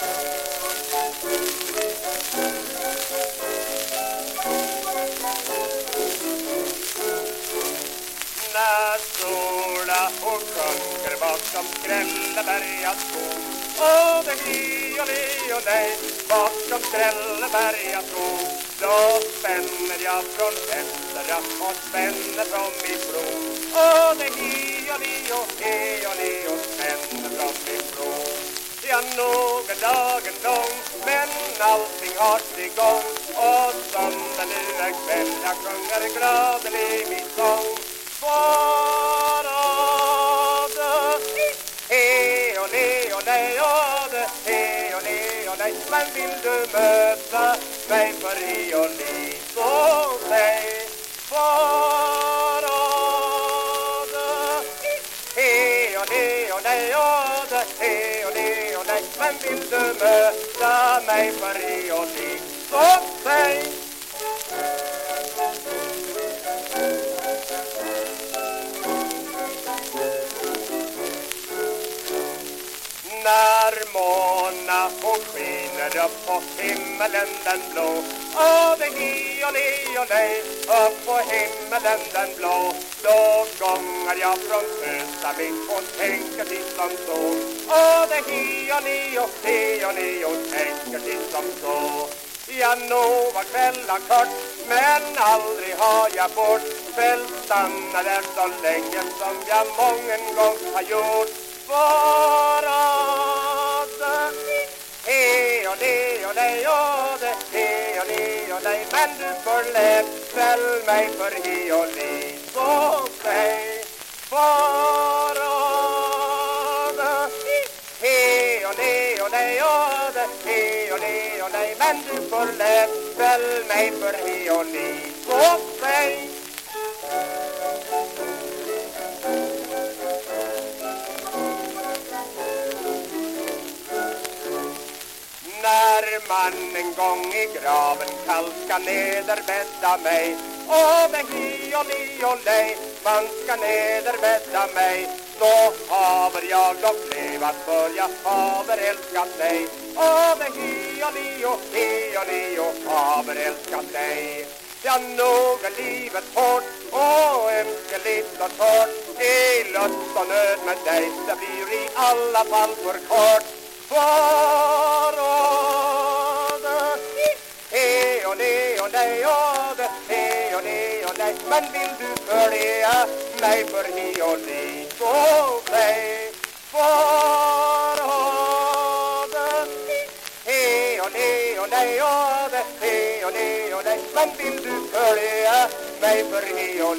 När sola och sjunker bakom Grälleberga skog Och det hi och li och nej bakom Grälleberga skog Då spänner jag från väster och spänner från mitt blod. Och det hi och li och he och li Ja, nog är dagen lång men allting har sin gång. Och som det nu är kväll jag sjunger gladelig min sång. Farade He och le och nej och det He och le och nej. Men vill du möta mig för he och le Så säg Farade He och le och nej och det och nej Men vill du möta mig för he När måna och skiner upp på himmelen den blå. Åh det hi och li och nej upp på himmelen den blå. Då gångar jag från Östavik och tänker till som så Åh det hi och li och he och och tänker till som så Ja, nå var kvällar kort men aldrig har jag bort. Väl stannar där så länge som jag mången gång har gjort varade Hej och le och nej och det Hej och le och nej Men du förlät väl mig för hej och le Så säg varade Hej och le och nej och det Hej och le och nej Men du förlät väl mig för hej och le man en gång i graven kall ska nederbädda mig. Och med hi och li och lej man ska nederbädda mig. Då haver jag dock levat för jag haver älskat dig. Och med hi och li och he och li och haver älskat dig. Ja, nog är livet hårt och ömkeligt och torrt. I lust och nöd med dig, det blir i alla fall för kort. Farade le och det He och le och nej Men vill du följa mig för he och le Så säg Farade He och le och nej och det He och och Men vill du följa mig för he och